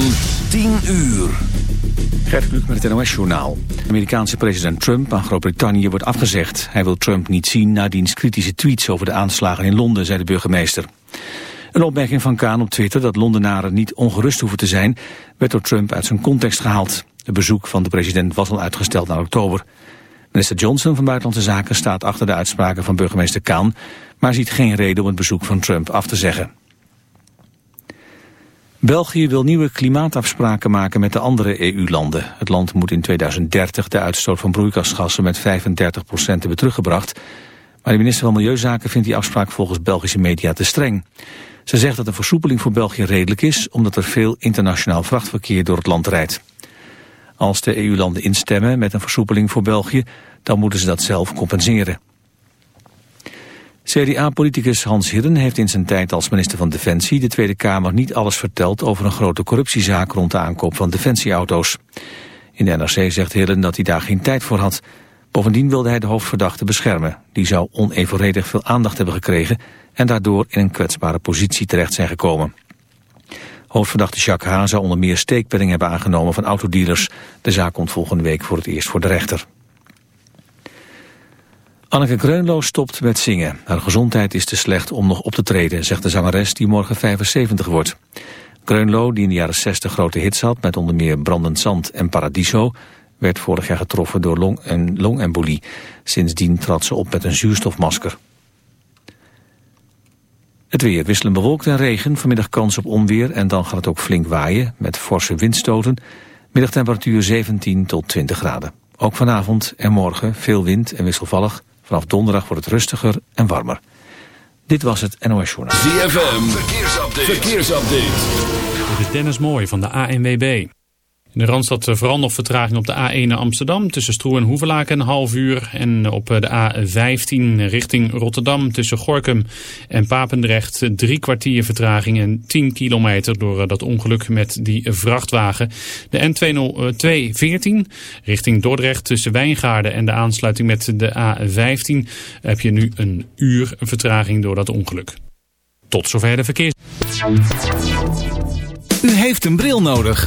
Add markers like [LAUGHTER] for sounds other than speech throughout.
van 10 uur. Gert Kluk met het NOS-journaal. Amerikaanse president Trump aan Groot-Brittannië wordt afgezegd. Hij wil Trump niet zien na diens kritische tweets over de aanslagen in Londen, zei de burgemeester. Een opmerking van Kaan op Twitter dat Londenaren niet ongerust hoeven te zijn... werd door Trump uit zijn context gehaald. Het bezoek van de president was al uitgesteld naar oktober. Minister Johnson van Buitenlandse Zaken staat achter de uitspraken van burgemeester Kaan... maar ziet geen reden om het bezoek van Trump af te zeggen. België wil nieuwe klimaatafspraken maken met de andere EU-landen. Het land moet in 2030 de uitstoot van broeikasgassen met 35% hebben teruggebracht. Maar de minister van Milieuzaken vindt die afspraak volgens Belgische media te streng. Ze zegt dat een versoepeling voor België redelijk is... omdat er veel internationaal vrachtverkeer door het land rijdt. Als de EU-landen instemmen met een versoepeling voor België... dan moeten ze dat zelf compenseren. CDA-politicus Hans Hidden heeft in zijn tijd als minister van Defensie de Tweede Kamer niet alles verteld over een grote corruptiezaak rond de aankoop van defensieauto's. In de NRC zegt Hidden dat hij daar geen tijd voor had. Bovendien wilde hij de hoofdverdachte beschermen. Die zou onevenredig veel aandacht hebben gekregen en daardoor in een kwetsbare positie terecht zijn gekomen. Hoofdverdachte Jacques H. zou onder meer steekpenning hebben aangenomen van autodealers. De zaak komt volgende week voor het eerst voor de rechter. Anneke Kreunlo stopt met zingen. Haar gezondheid is te slecht om nog op te treden, zegt de zangeres die morgen 75 wordt. Kreunlo, die in de jaren 60 grote hits had met onder meer Brandend Zand en Paradiso, werd vorig jaar getroffen door long- en longembolie. Sindsdien trad ze op met een zuurstofmasker. Het weer wisselen bewolkt en regen, vanmiddag kans op onweer en dan gaat het ook flink waaien met forse windstoten. Middagtemperatuur 17 tot 20 graden. Ook vanavond en morgen veel wind en wisselvallig. Vanaf donderdag wordt het rustiger en warmer. Dit was het NOS Journaal. ZFM, verkeersupdate. verkeersupdate. Dit is Dennis Mooi van de ANWB. In de Randstad vooral nog vertraging op de A1 naar Amsterdam tussen Stroe en Hoevelaken een half uur. En op de A15 richting Rotterdam tussen Gorkum en Papendrecht drie kwartier vertraging en 10 kilometer door dat ongeluk met die vrachtwagen. De N214 richting Dordrecht tussen Wijngaarden en de aansluiting met de A15 heb je nu een uur vertraging door dat ongeluk. Tot zover de verkeers. U heeft een bril nodig.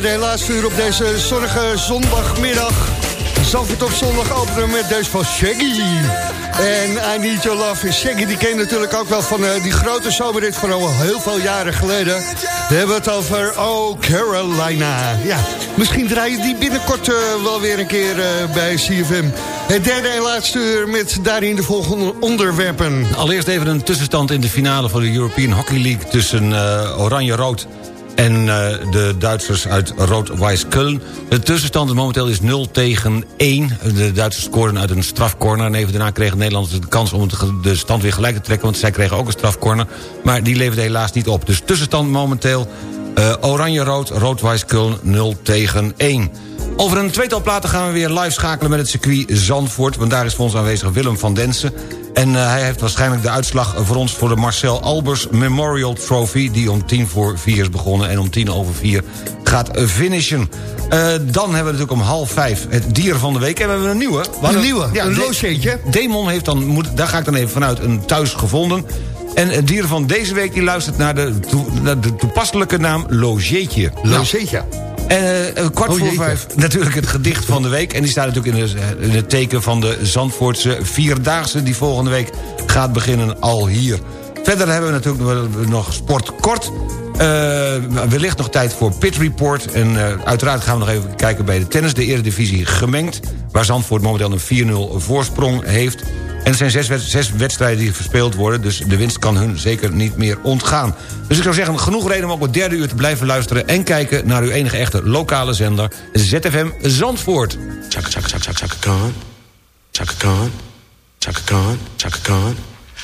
Derde en laatste uur op deze zonnige zondagmiddag. Zandvoort op zondag openen met deze van Shaggy. En I Need Your Love. Shaggy die ken je natuurlijk ook wel van eh, die grote zomerrit van al heel veel jaren geleden. We hebben het over Oh Carolina. Ja, misschien draai je die binnenkort eh, wel weer een keer eh, bij CFM. Het derde en laatste uur met daarin de volgende onderwerpen. Allereerst even een tussenstand in de finale van de European Hockey League... tussen eh, Oranje-Rood en eh, de Duitsers uit Rood-Wijs Köln. De tussenstand momenteel is 0 tegen 1. De Duitsers scoorden uit een strafcorner... en even daarna kregen de Nederlanders de kans om de stand weer gelijk te trekken... want zij kregen ook een strafcorner, maar die leverde helaas niet op. Dus tussenstand momenteel eh, Oranje-Rood, Rood-Wijs Köln 0 tegen 1. Over een tweetal platen gaan we weer live schakelen met het circuit Zandvoort... want daar is voor ons aanwezig Willem van Densen. En eh, hij heeft waarschijnlijk de uitslag voor ons... voor de Marcel Albers Memorial Trophy... die om tien voor vier is begonnen en om tien over vier gaat finishen. Eh, dan hebben we natuurlijk om half vijf het dier van de week. En we hebben een nieuwe. Een nieuwe, een De- logeetje. Demon heeft dan, moet, daar ga ik dan even vanuit, een thuis gevonden. En het dier van deze week die luistert naar de, naar de toepasselijke naam Logeetje. Nou, Logeetje. En eh, kwart Oh, voor vijf natuurlijk het gedicht van de week. En die staat natuurlijk in, de, in het teken van de Zandvoortse Vierdaagse... die volgende week gaat beginnen al hier. Verder hebben we natuurlijk nog sport kort. Eh, wellicht nog tijd voor Pit Report. En eh, uiteraard gaan we nog even kijken bij de tennis. De Eredivisie gemengd. Waar Zandvoort momenteel een 4-0 voorsprong heeft. En er zijn zes, wed- zes wedstrijden die verspeeld worden... dus de winst kan hun zeker niet meer ontgaan. Dus ik zou zeggen, genoeg reden om ook het derde uur te blijven luisteren... en kijken naar uw enige echte lokale zender, ZFM Zandvoort.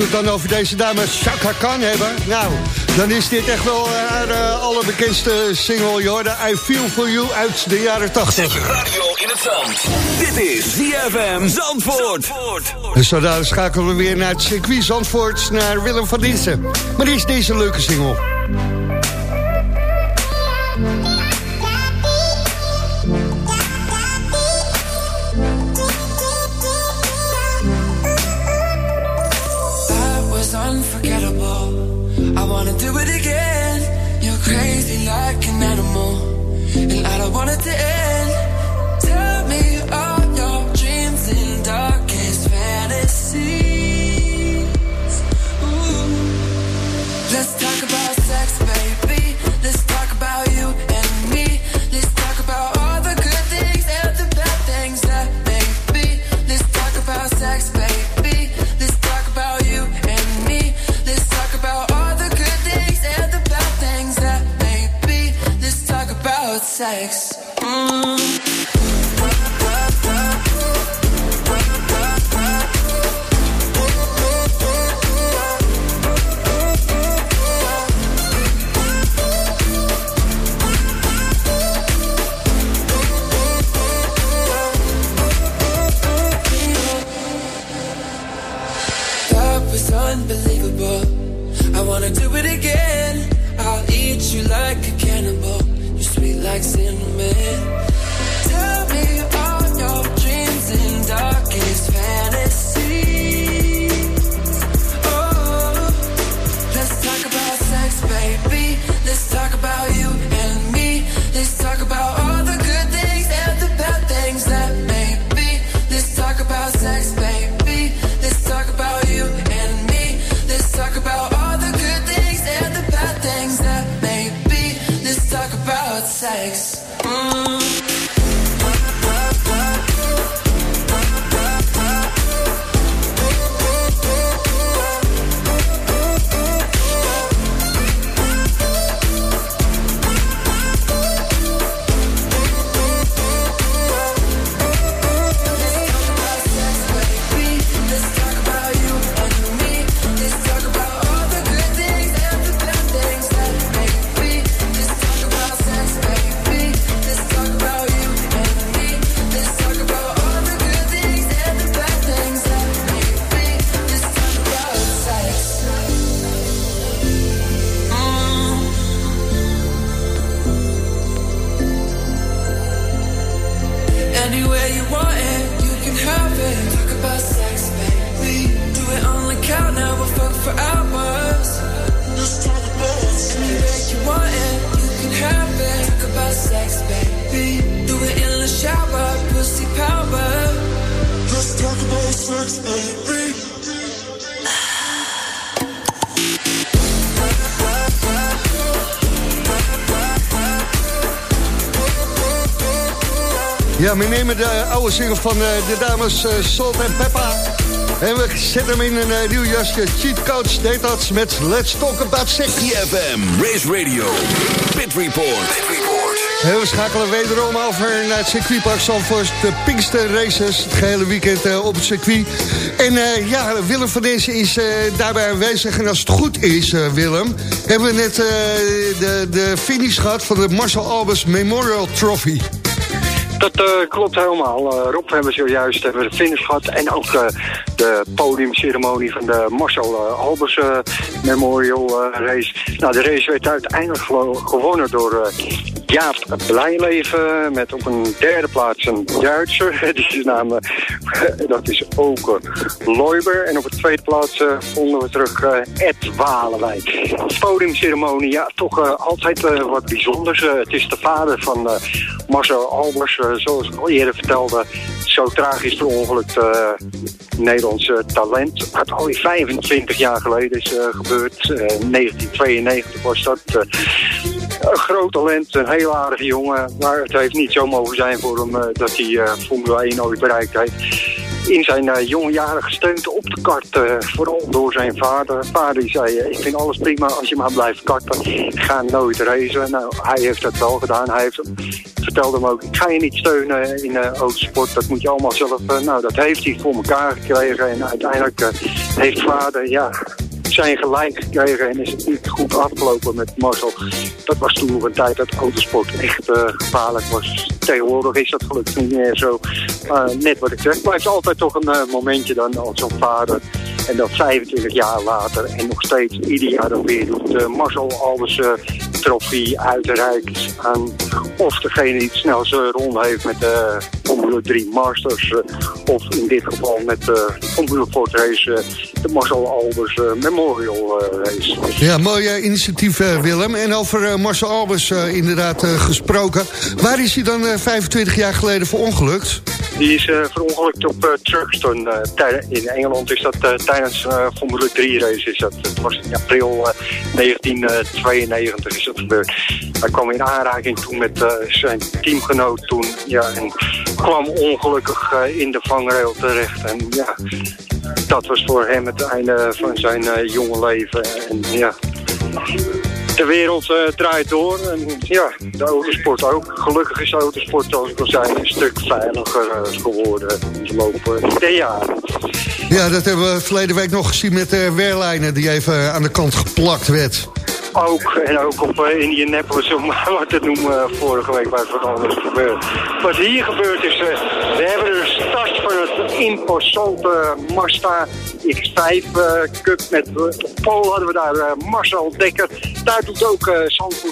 we het dan over deze dame Chaka Khan hebben... nou, dan is dit echt wel eh, haar uh, allerbekendste single, de I Feel For You uit de jaren 80. Radio in het zand. Dit is ZFM Zandvoort. Zandvoort. En zo daar schakelen we weer naar het circuit Zandvoort... naar Willem van Dinsen. Maar is deze leuke single. do it again. You're crazy like an animal, and I don't want it to end. like sin single van eh, de dames eh, Salt en Peppa. En we zetten hem in een eh, nieuw jasje. Cheat Coach deed dat met Let's Talk About Sex. CFM, Race Radio, Pit Report. Pit Report. En we schakelen wederom over naar het circuitpark Zandvoort. De Pinkster Races, het gehele weekend op het circuit. En ja, Willem van Dezen is daarbij aanwezig. En als het goed is, Willem... hebben we net de, de finish gehad van de Marcel Albers Memorial Trophy. Dat eh, klopt helemaal. Eh, Rob, we hebben zojuist hebben we de finish gehad. En ook eh, de podiumceremonie van de Marcel eh, Albers eh, Memorial eh, Race. Nou, de race werd uiteindelijk gewonnen door Jaap Blijleven. Met op een derde plaats een Duitser. [LAUGHS] Die is eh, dat is Oke Loiber. En op de tweede plaats vonden we terug Ed Walewijk. De podiumceremonie, ja, toch altijd wat bijzonders. Het is de vader van Marcel Albers, zoals ik al eerder vertelde. Zo tragisch verongelukt eh Nederlands eh, talent. Wat alweer 25 jaar geleden is eh, gebeurd. Eh, 1992 was dat. eh, een groot talent, een heel aardige jongen. Maar het heeft niet zo mogen zijn voor hem eh, dat hij eh, Formule 1 ooit bereikt heeft. In zijn eh, jonge jaren gesteund op de kart, eh, vooral door zijn vader. Vader zei, eh, ik vind alles prima als je maar blijft karten. Ga nooit racen. Nou, hij heeft dat wel gedaan. Hij heeft, vertelde hem ook, ik ga je niet steunen in eh autosport. Dat moet je allemaal zelf... nou, dat heeft hij voor elkaar gekregen. En uiteindelijk heeft vader, ja, zijn gelijk gekregen en is het niet goed afgelopen met Marcel. Dat was toen een tijd dat autosport echt eh, gevaarlijk was. Tegenwoordig is dat gelukkig niet meer zo. Maar net wat ik zeg, het blijft altijd toch een eh, momentje dan als zo'n vader. En dan 25 jaar later en nog steeds ieder jaar dan weer doet eh, Marcel Albers eh, trofee uitreikt aan of degene die het snelste ronde heeft met de Formule 3 Masters. eh, of in dit geval met de Formule Ford Race, eh, de Marcel Albers eh, Memorial eh, Race. Ja, mooi eh, initiatief eh, Willem. En over eh, Marcel Albers eh, inderdaad eh, gesproken. Waar is hij dan eh, 25 jaar geleden verongelukt? Die is eh verongelukt op eh, Truxton. eh, in Engeland is dat eh, tijdens eh Formule 3 race. Is dat. Het was in april eh, 1992 is dat gebeurd. Hij kwam in aanraking toen met eh, zijn teamgenoot toen. Ja, en kwam ongelukkig eh, in de vangrail terecht. En ja, dat was voor hem het einde van zijn eh, jonge leven. En ja, de wereld eh, draait door en ja, de autosport ook. Gelukkig is de autosport, zoals ik al zei, een stuk veiliger eh, geworden in de eh, jaren. Ja, dat hebben we verleden week nog gezien met de Wehrleiner... die even eh, aan de kant geplakt werd. Ook, en ook op eh, Indianapolis, om maar wat te noemen, eh, vorige week was wat anders gebeurd. Wat hier gebeurt is, eh, we hebben de start van het imposante Mazda X5 eh, Cup. Met eh, Pool hadden we daar eh, Marcel Dekker. Daar doet ook eh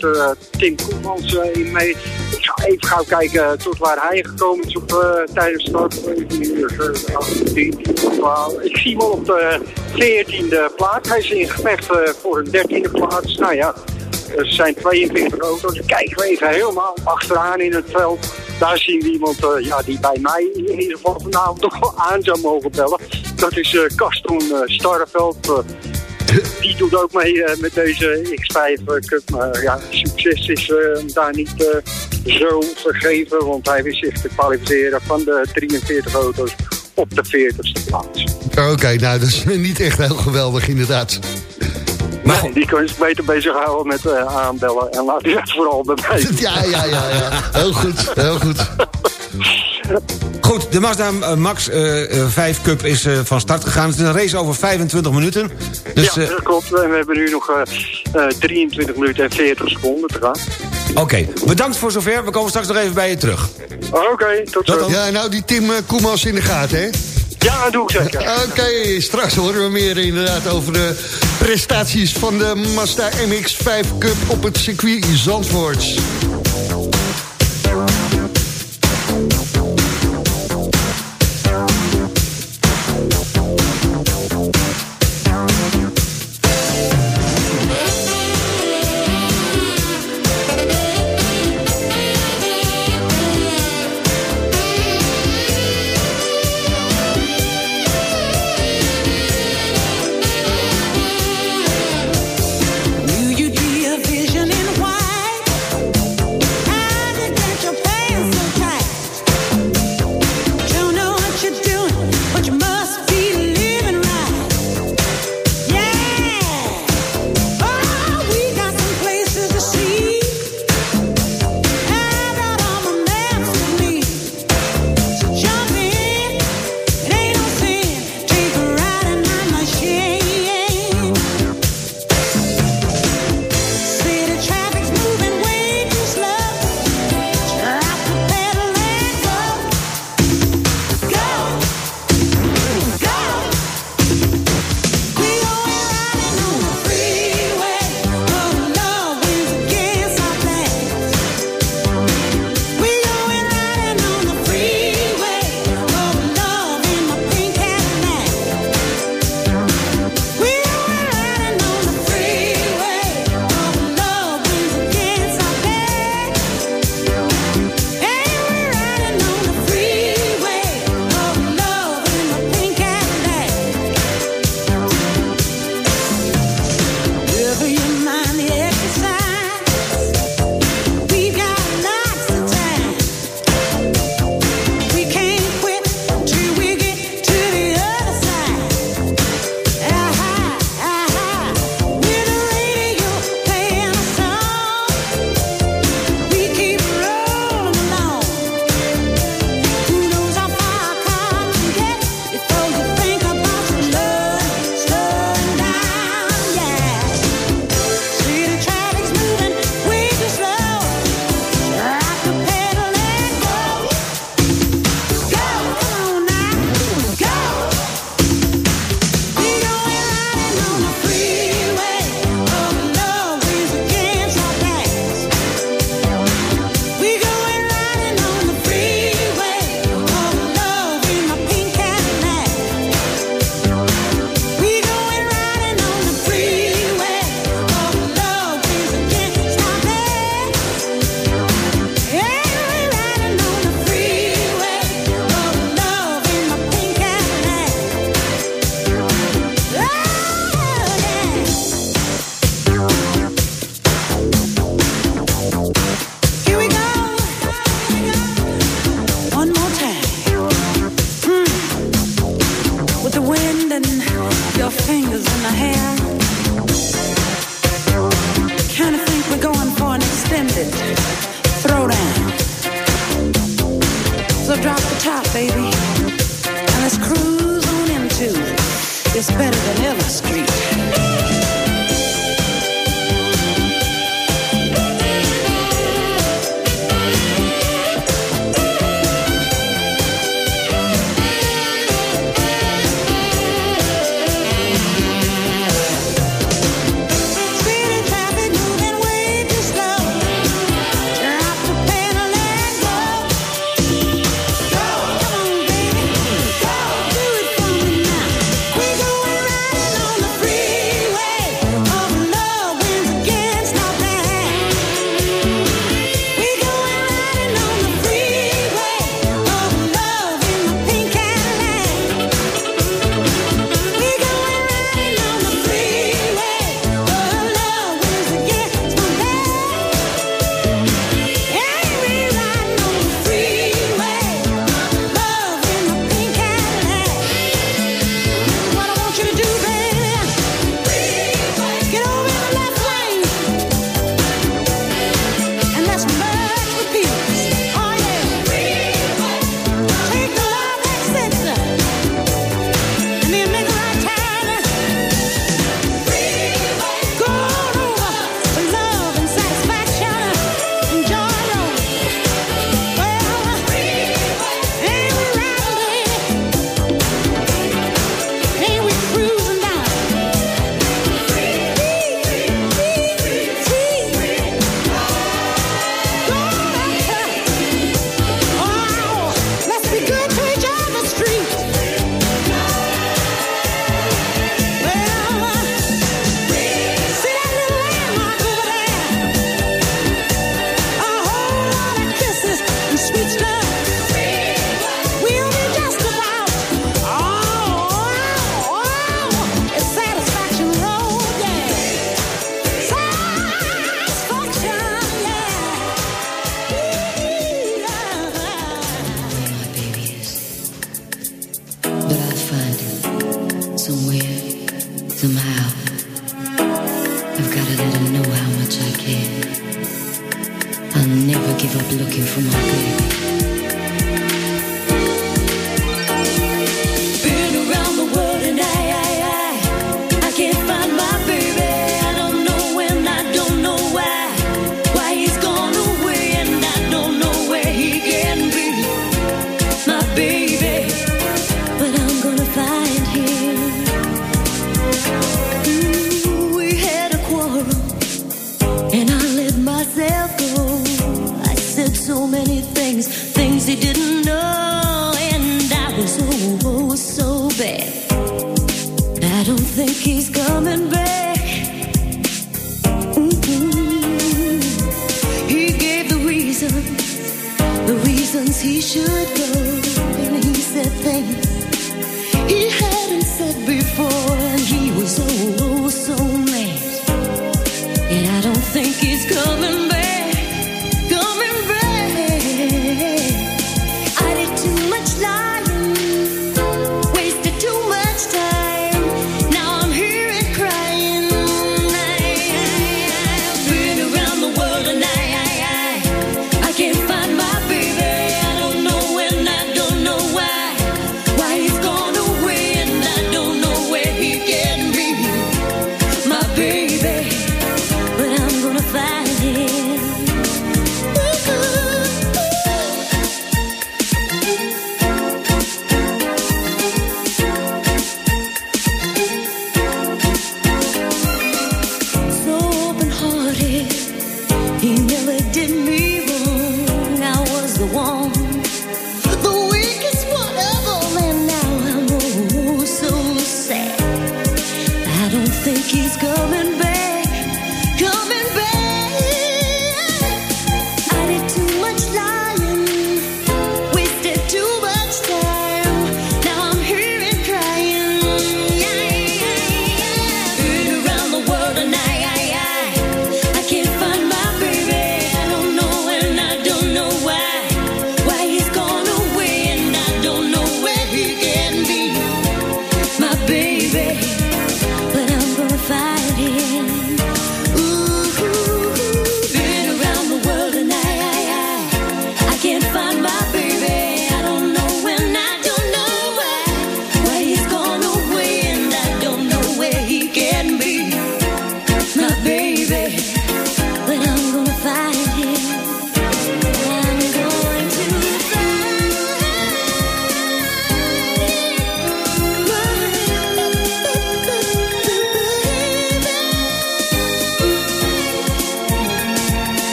eh, Tim Koemans eh, in mee. Ik even gauw kijken tot waar hij gekomen is op, eh, tijdens de start. Even hier, 18, 12. Ik zie hem op de 14e plaats. Hij is in gevecht eh, voor een 13e plaats. Nou ja, er zijn 42 auto's. Kijken we even helemaal achteraan in het veld. Daar zien we iemand eh, ja, die bij mij in ieder geval vanavond toch wel aan zou mogen bellen. Dat is Kaston Starreveld. Eh, die doet ook mee eh, met deze X5 eh, Cup. Maar ja, succes is eh, daar niet zo vergeven. Want hij wist zich te kwalificeren van de 43 auto's op de 40ste plaats. Oké, nou, dat is [LAUGHS] niet echt heel geweldig inderdaad. Maar die kun je beter bezighouden met aanbellen. En laat die dat vooral bij mij. [LAUGHS] Ja, ja, ja, ja. Heel goed, heel goed. [LAUGHS] Goed, de Mazda eh, Max eh, eh, 5 Cup is eh, van start gegaan. Het is een race over 25 minuten. Dus, ja, eh, dat klopt. En we hebben nu nog eh, eh, 23 minuten en 40 seconden te gaan. Oké, bedankt voor zover. We komen straks nog even bij je terug. Oké, tot zo. Ja, nou die Tim eh, Koemans in de gaten, hè? Ja, dat doe ik zeker. [LAUGHS] Oké, straks horen we meer inderdaad over de prestaties van de Mazda MX-5 Cup op het circuit Zandvoort.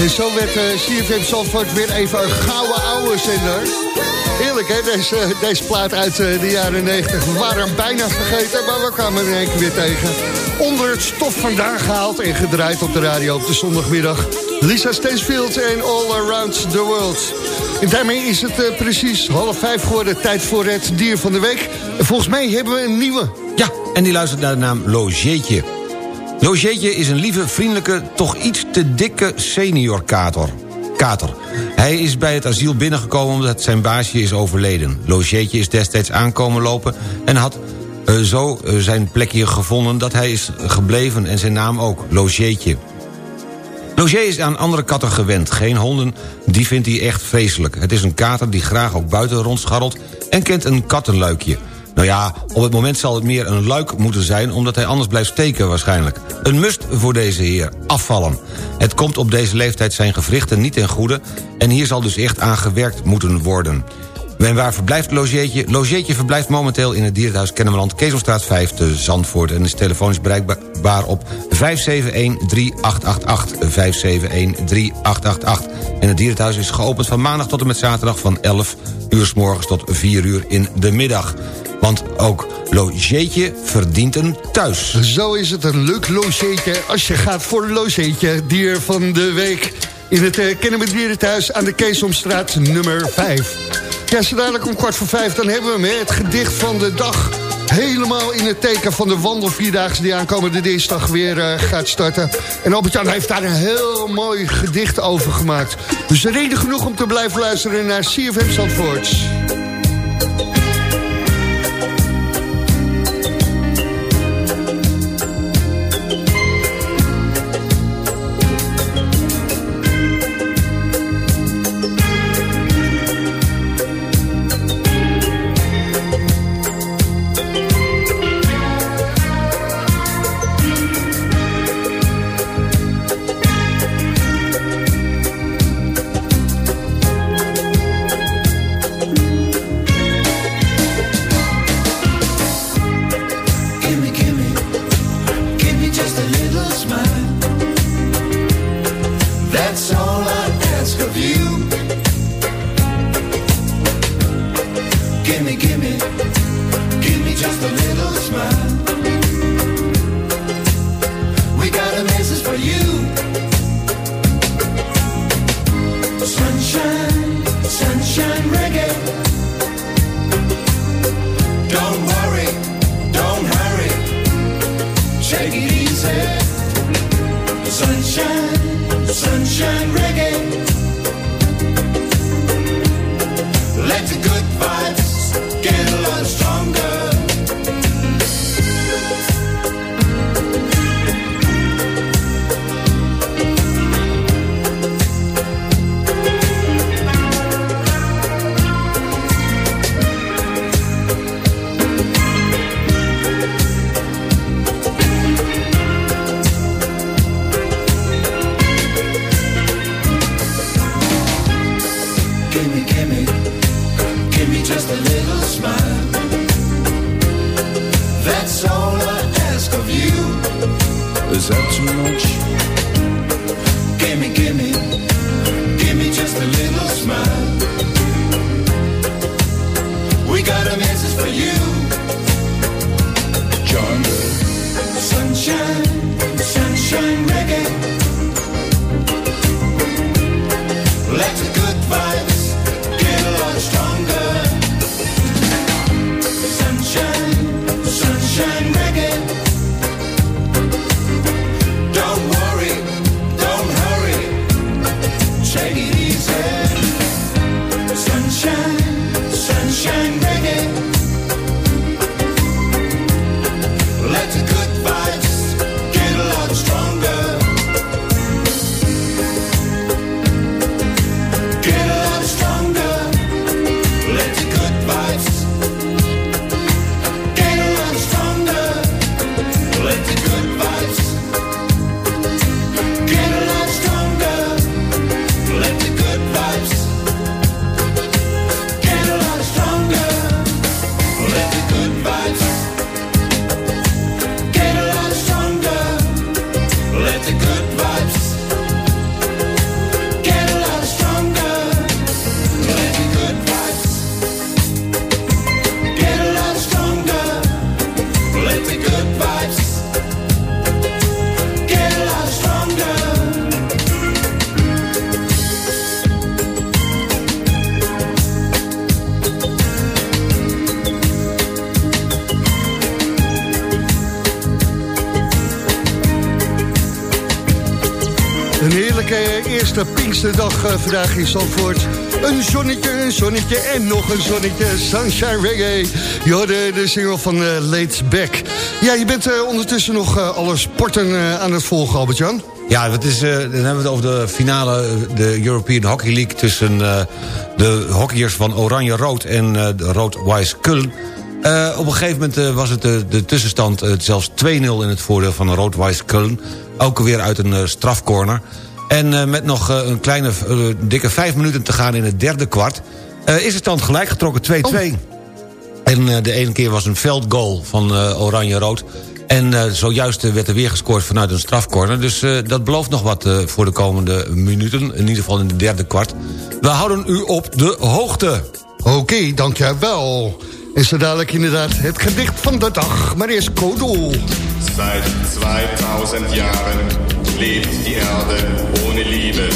En zo werd uh, CFM Zandvoort weer even een gouden oude zender. Eerlijk hè, deze, deze plaat uit uh, de jaren 90. We waren bijna vergeten, maar we kwamen er één keer weer tegen. Onder het stof vandaan gehaald en gedraaid op de radio op de zondagmiddag. Lisa Stansfield en All Around the World. En daarmee is het uh, precies half vijf geworden. Tijd voor het dier van de week. En volgens mij hebben we een nieuwe. Ja, en die luistert naar de naam Logeetje. Logeetje is een lieve, vriendelijke, toch iets te dikke senior kater. kater. Hij is bij het asiel binnengekomen omdat zijn baasje is overleden. Logeetje is destijds aankomen lopen en had uh, zo uh, zijn plekje gevonden... dat hij is gebleven en zijn naam ook, Logeetje. Logier is aan andere katten gewend. Geen honden, die vindt hij echt vreselijk. Het is een kater die graag ook buiten rondscharrelt... en kent een kattenluikje. Nou ja, op het moment zal het meer een luik moeten zijn... omdat hij anders blijft steken waarschijnlijk. Een must voor deze heer, afvallen. Het komt op deze leeftijd zijn gewrichten niet ten goede... en hier zal dus echt aan gewerkt moeten worden. En waar verblijft Logeetje? Logeetje verblijft momenteel in het dierenhuis Kennemerland... Kezelstraat 5 te Zandvoort en is telefonisch bereikbaar op 571-3888. 571-3888. En het dierenhuis is geopend van maandag tot en met zaterdag... van 11 uur s morgens tot 4 uur in de middag. Want ook Logeetje verdient een thuis. Zo is het een leuk logeetje als je gaat voor logeetje, dier van de week... in het uh, Kennemer Dierenthuis aan de Keesomstraat nummer 5. Ja, zo dadelijk om kwart voor vijf, dan hebben we hem, het gedicht van de dag. Helemaal in het teken van de wandelvierdaagse die aankomende dinsdag weer uh, gaat starten. En Albert-Jan heeft daar een heel mooi gedicht over gemaakt. Dus reden genoeg om te blijven luisteren naar CFM just a little smile. That's all I ask of you. Is that too much? Gimme, gimme, gimme just a little smile. We got a message for you, John. Zandvoort. heerlijke eerste Pinksterdag eh, vandaag in Zandvoort. Een zonnetje, een zonnetje en nog een zonnetje. Sunshine Reggae. Je de single van uh, Late Back. Ja, je bent eh, ondertussen nog eh, alle sporten eh, aan het volgen, Albert-Jan. Ja, het is, eh, dan hebben we het over de finale, de European Hockey League... tussen eh, de hockeyers van Oranje-Rood en eh, de Rood-Wise Kuln. Eh, op een gegeven moment eh, was het de, de tussenstand eh, zelfs 2-0 in het voordeel van Rood-Wise Kuln. Ook weer uit een eh, strafcorner. En eh, met nog eh, een kleine, eh, dikke vijf minuten te gaan in het derde kwart... eh, is de stand gelijk getrokken, 2-2. En eh, de ene keer was een veldgoal van eh, Oranje-Rood. En eh, zojuist eh, werd er weer gescoord vanuit een strafcorner. Dus eh, dat belooft nog wat eh, voor de komende minuten. In ieder geval in de derde kwart. We houden u op de hoogte. Oké, dankjewel. En zo dadelijk inderdaad het gedicht van de dag. Maar eerst Kodo. Seit 2000 Jahren lebt die Erde ohne Liebe.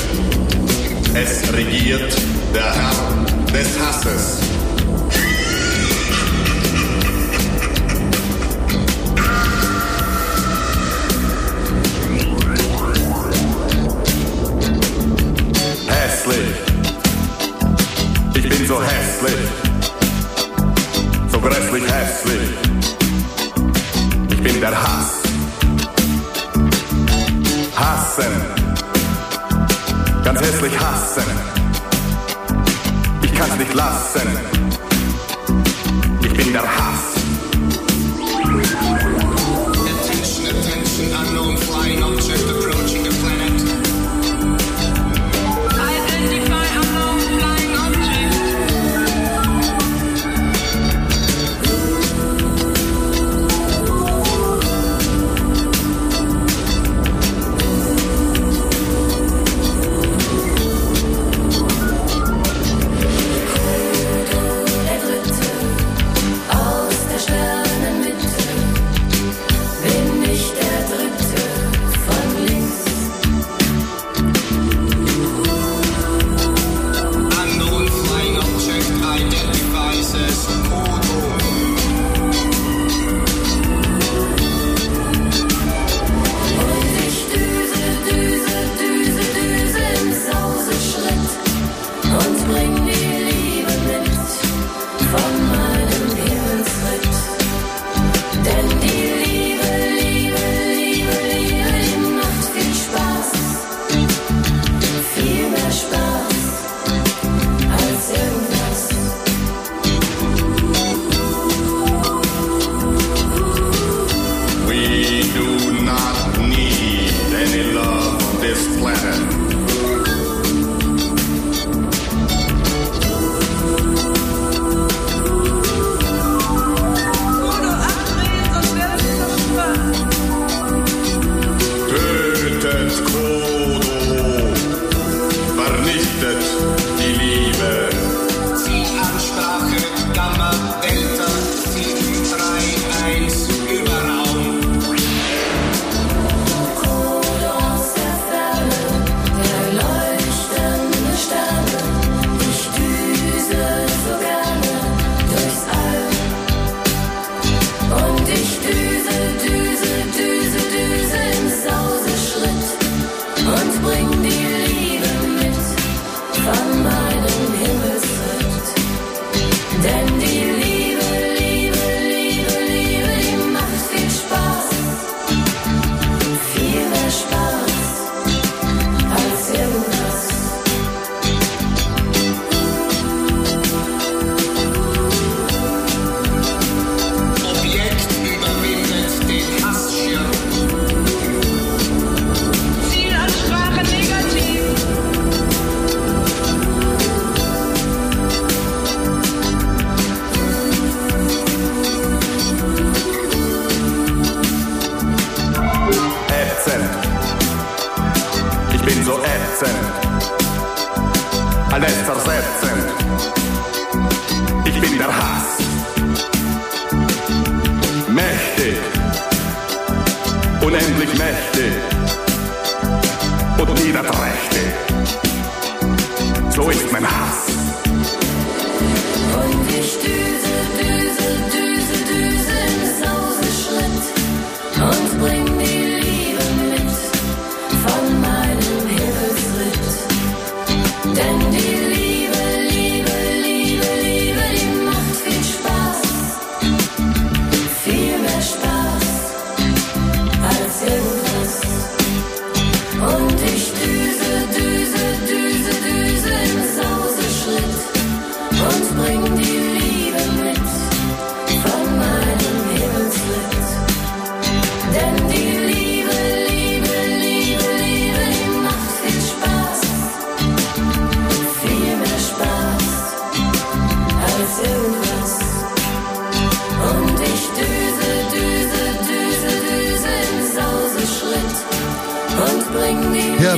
Es regiert der Herr des Hasses. Grässlich hässlich. Ich bin der Hass. Hassen. Ganz hässlich hassen. Ich kann's nicht lassen. Ich bin der Hass.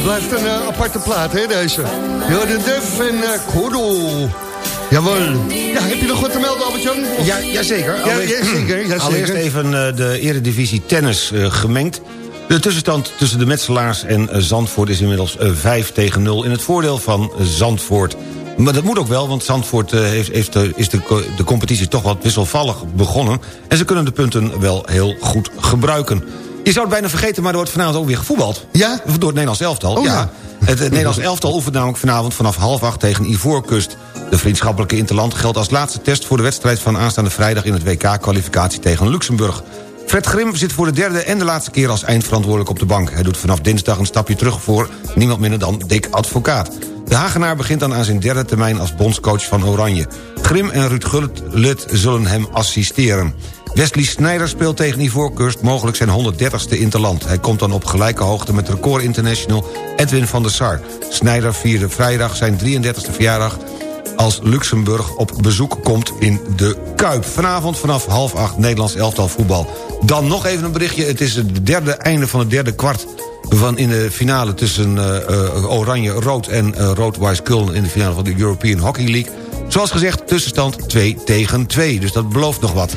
Blijft een eh, aparte plaat, hè, deze. Ja, de Def en uh, Kodo. Jawel. Ja, heb je nog wat te melden, Albert-Jan? Ja, jazeker. Ja, Allereerst- ja, zeker. [CLEARS THROAT] Allereerst even eh, de eredivisie tennis eh, gemengd. De tussenstand tussen de Metselaars en Zandvoort is inmiddels eh, 5 tegen 0... in het voordeel van Zandvoort. Maar dat moet ook wel, want Zandvoort heeft, heeft, eh, is de, de competitie toch wat wisselvallig begonnen... en ze kunnen de punten wel heel goed gebruiken. Je zou het bijna vergeten, maar er wordt vanavond ook weer gevoetbald. Ja? Door het Nederlands elftal, Oh, ja. ja. Het, het Nederlands elftal oefent namelijk vanavond vanaf half acht tegen Ivoorkust. De vriendschappelijke interland geldt als laatste test... voor de wedstrijd van aanstaande vrijdag in het WK-kwalificatie tegen Luxemburg. Fred Grim zit voor de derde en de laatste keer als eindverantwoordelijk op de bank. Hij doet vanaf dinsdag een stapje terug voor niemand minder dan Dick Advocaat. De Hagenaar begint dan aan zijn derde termijn als bondscoach van Oranje. Grim en Ruud Gullit zullen hem assisteren. Wesley Sneijder speelt tegen Ivoorkust mogelijk zijn 130ste interland. Hij komt dan op gelijke hoogte met record international Edwin van der Sar. Sneijder vierde vrijdag zijn 33ste verjaardag als Luxemburg op bezoek komt in de Kuip. Vanavond vanaf half acht Nederlands elftal voetbal. Dan nog even een berichtje. Het is het derde einde van het derde kwart van in de finale tussen eh, eh, Oranje-Rood en eh, Rood-Wise Kuln... in de finale van de European Hockey League. Zoals gezegd, tussenstand 2 tegen 2. Dus dat belooft nog wat.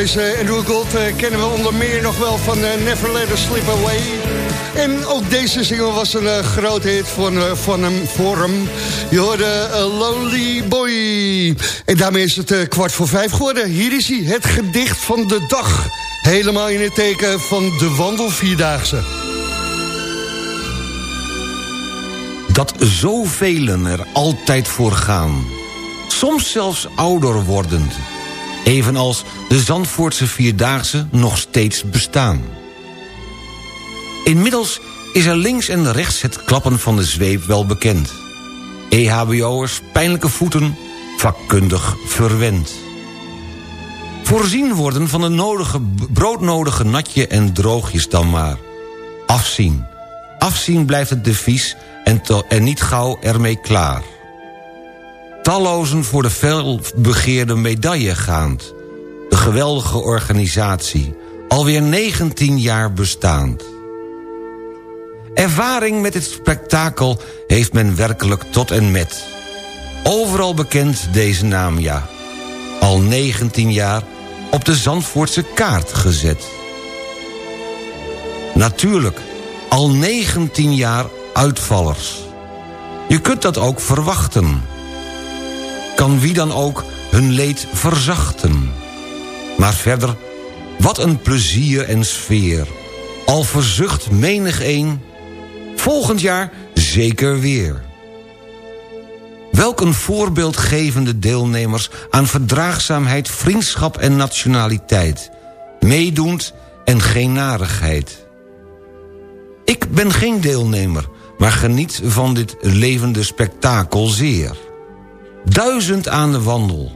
deze Andrew Gold eh, kennen we onder meer nog wel van eh, Never Let Us Slip Away. En ook deze single was een uh, groot hit van, van hem. Je hoorde Lonely Boy. En daarmee is het kwart voor vijf geworden. Hier is hij, het gedicht van de dag. Helemaal in het teken van de wandelvierdaagse. Dat zoveel er altijd voor gaan. Soms zelfs ouder wordend. Evenals de Zandvoortse Vierdaagse nog steeds bestaan. Inmiddels is er links en rechts het klappen van de zweep wel bekend. EHBO'ers, pijnlijke voeten, vakkundig verwend. Voorzien worden van de nodige, broodnodige natje en droogjes dan maar. Afzien. Afzien blijft het devies en, en niet gauw ermee klaar. Tallozen voor de felbegeerde medaille gaand. De geweldige organisatie, alweer 19 jaar bestaand. Ervaring met dit spektakel heeft men werkelijk tot en met. Overal bekend deze naam, ja. Al 19 jaar op de Zandvoortse kaart gezet. Natuurlijk, al 19 jaar uitvallers. Je kunt dat ook verwachten. Kan wie dan ook hun leed verzachten. Maar verder, wat een plezier en sfeer. Al verzucht menig een Volgend jaar zeker weer. Welk een voorbeeldgevende deelnemers aan verdraagzaamheid, vriendschap en nationaliteit. Meedoend en geen narigheid. Ik ben geen deelnemer, maar geniet van dit levende spektakel zeer. Duizend aan de wandel.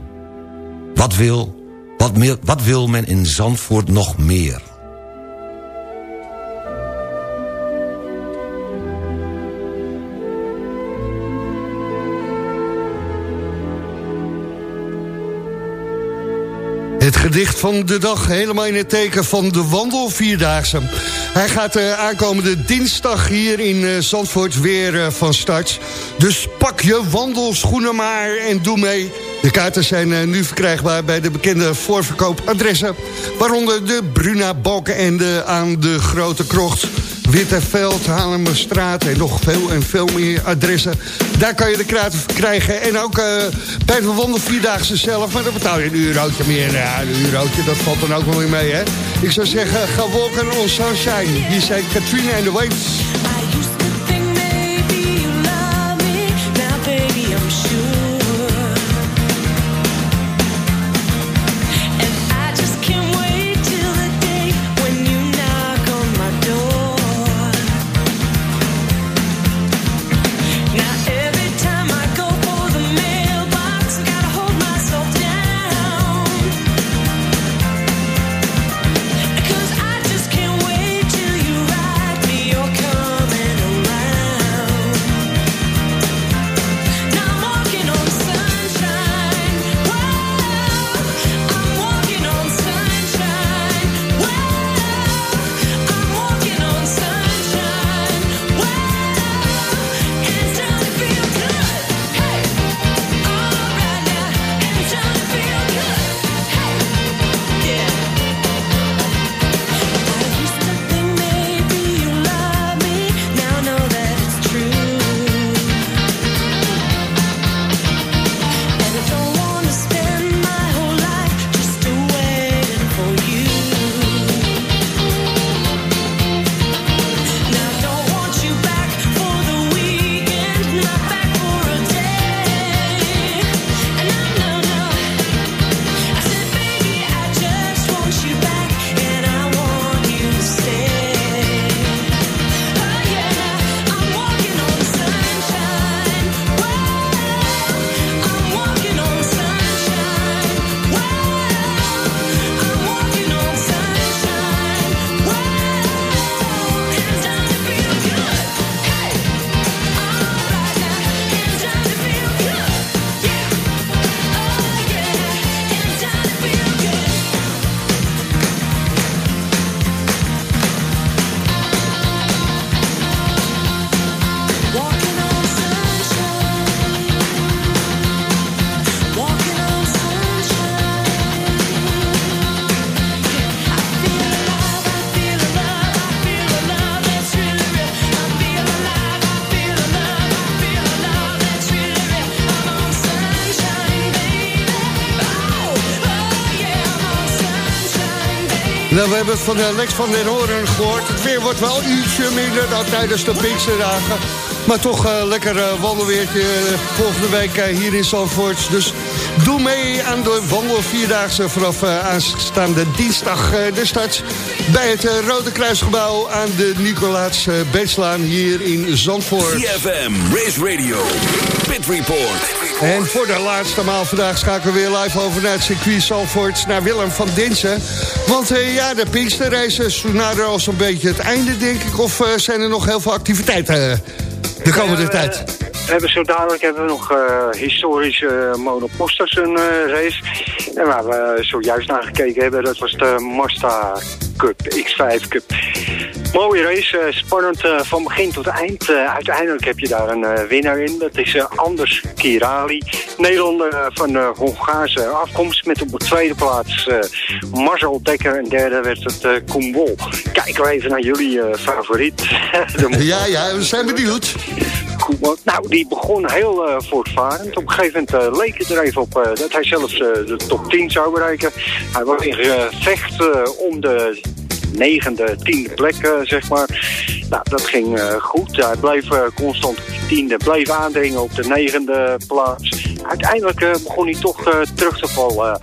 Wat wil, wat, wat wil men in Zandvoort nog meer? Gedicht van de dag helemaal in het teken van de wandelvierdaagse. Hij gaat uh, aankomende dinsdag hier in uh, Zandvoort weer uh, van start. Dus pak je wandelschoenen maar en doe mee. De kaarten zijn nu verkrijgbaar bij de bekende voorverkoopadressen. Waaronder de Bruna Balkenende aan de Grote Krocht. Witteveld, Haarlemmerstraat en nog veel en veel meer adressen. Daar kan je de kaarten krijgen. En ook bij de wandelvierdaagse zelf, maar dan betaal je een eurotje meer. Ja, een eurotje, dat valt dan ook wel weer mee, hè. Ik zou zeggen, ga walken on sunshine. Hier zijn Katrina en de Waves. Hebben van Lex van den Horen gehoord. Het weer wordt wel ietsje minder dan tijdens de Pinksterdagen. Maar toch eh, lekker eh, wandelweertje eh, volgende week hier in Zandvoort. Dus doe mee aan de wandel vierdaagse vanaf aanstaande dinsdag de start. Bij het Rode Kruisgebouw aan de Nicolaas Beetslaan hier in Zandvoort. CFM, Race Radio, Pit Report. En voor de laatste maal vandaag schakelen we weer live over naar het circuit Zandvoort... naar Willem van Dinsen. Want eh, ja, de Pinksterraces naderen al zo'n beetje het einde, denk ik. Of eh, zijn er nog heel veel activiteiten eh, de komende Ja, tijd? We hebben zo dadelijk hebben we nog historische monoposters een race. En waar we zojuist naar gekeken hebben, dat was de Mazda Cup, X5 Cup. Mooie race, eh, spannend eh, van begin tot eind. Eh, uiteindelijk heb je daar een winnaar in. Dat is Anders Kirali. Nederlander van de Hongaarse afkomst. Met op de tweede plaats Marcel Dekker. En derde werd het eh Koen Bol. Kijken we even naar jullie favoriet. [LAUGHS] Ja, ja, we zijn benieuwd. Nou, die begon heel eh, voortvarend. Op een gegeven moment leek het er even op dat hij zelfs de top 10 zou bereiken. Hij was in gevecht om de negende, tiende plek, eh, zeg maar. Nou, dat ging eh, goed. Hij bleef eh, constant tiende, bleef aandringen op de negende plaats. Uiteindelijk begon hij toch terug te vallen.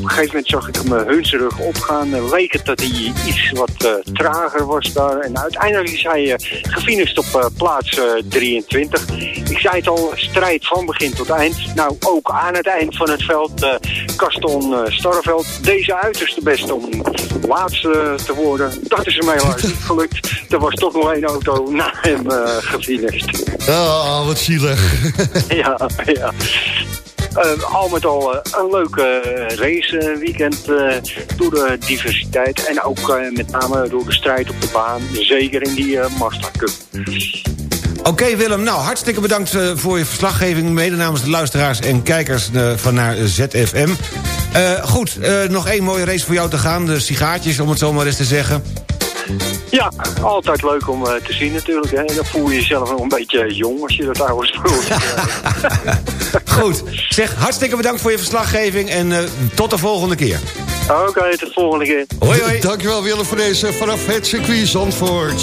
Op een gegeven moment zag ik hem eh, hunzerig opgaan. Uh, leek het dat hij iets wat eh, trager was daar. En uiteindelijk is hij eh, gefinist op plaats eh, 23. Ik zei het al, strijd van begin tot eind. Nou, ook aan het eind van het veld, Gaston eh, Starreveld. Deze uiterste best om laatste te worden. Dat is hem helaas niet gelukt. Er was toch nog één auto na hem eh gefinist. Oh, wat zielig. [LAUGHS] ja, ja. Eh, al met al eh, een leuke eh, raceweekend door de diversiteit en ook met name door de strijd op de baan. Zeker in die Mazda Cup. Oké Willem, nou hartstikke bedankt voor je verslaggeving... mede namens de luisteraars en kijkers van naar ZFM. Goed, nog één mooie race voor jou te gaan. De sigaartjes, om het zo maar eens te zeggen. Ja, altijd leuk om eh, te zien natuurlijk. Hè. Dan voel je jezelf nog een beetje jong als je dat oude voelt. [LAUGHS] Goed, zeg hartstikke bedankt voor je verslaggeving... en eh, tot de volgende keer. Oké, tot de volgende keer. Hoi, hoi. Dankjewel Willem voor deze vanaf het circuit Zandvoort.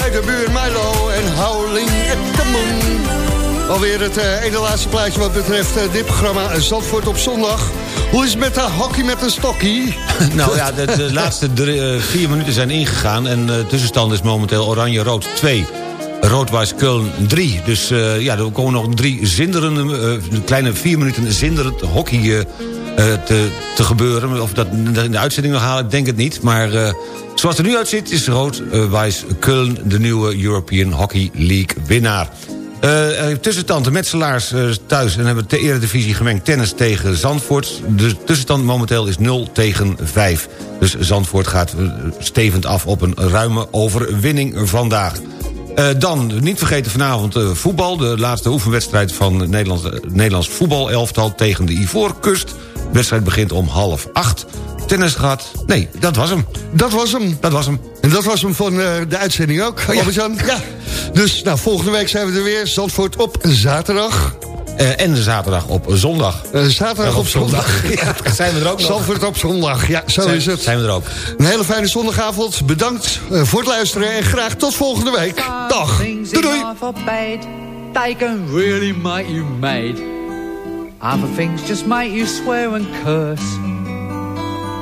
zuiderbuur Milo en Howling at the Moon. Alweer het uh, ene laatste plaatje wat betreft uh, dit programma Zandvoort op zondag. Hoe is het met de hockey met een stokkie? [LAUGHS] nou ja, de, laatste vier minuten zijn ingegaan... en de tussenstand is momenteel oranje-rood 2. Rood-Wijs Köln 3. Dus ja, er komen nog drie zinderende, kleine vier minuten zinderend hockey te, te gebeuren. Of dat in de uitzending nog halen, ik denk het niet. Maar zoals het er nu uitziet is Rood-Wijs Köln de nieuwe European Hockey League winnaar. Uh, tussenstand, de Metselaars uh, thuis en hebben de eredivisie gemengd tennis tegen Zandvoort. De tussenstand momenteel is 0 tegen 5. Dus Zandvoort gaat stevend af op een ruime overwinning vandaag. Dan, niet vergeten vanavond voetbal. De laatste oefenwedstrijd van het Nederlands, Nederlands voetbalelftal tegen de Ivoorkust. De wedstrijd begint om half acht. Tennis gehad. Nee, dat was hem. Dat was hem. Dat was hem. En dat was hem van de uitzending ook, Oh, ja. ja. Dus nou, volgende week zijn we er weer. Zandvoort op zaterdag. Uh, en zaterdag op zondag. Uh, zaterdag op, op zondag. zondag. [LAUGHS] ja, zijn we er ook nog. Zandvoort op zondag, ja, zo zijn, is het. Zijn we er ook. Een hele fijne zondagavond. Bedankt uh, voor het luisteren en graag tot volgende week. Dag. Doei doei. They can really make you mad. Other things just make you swear and curse.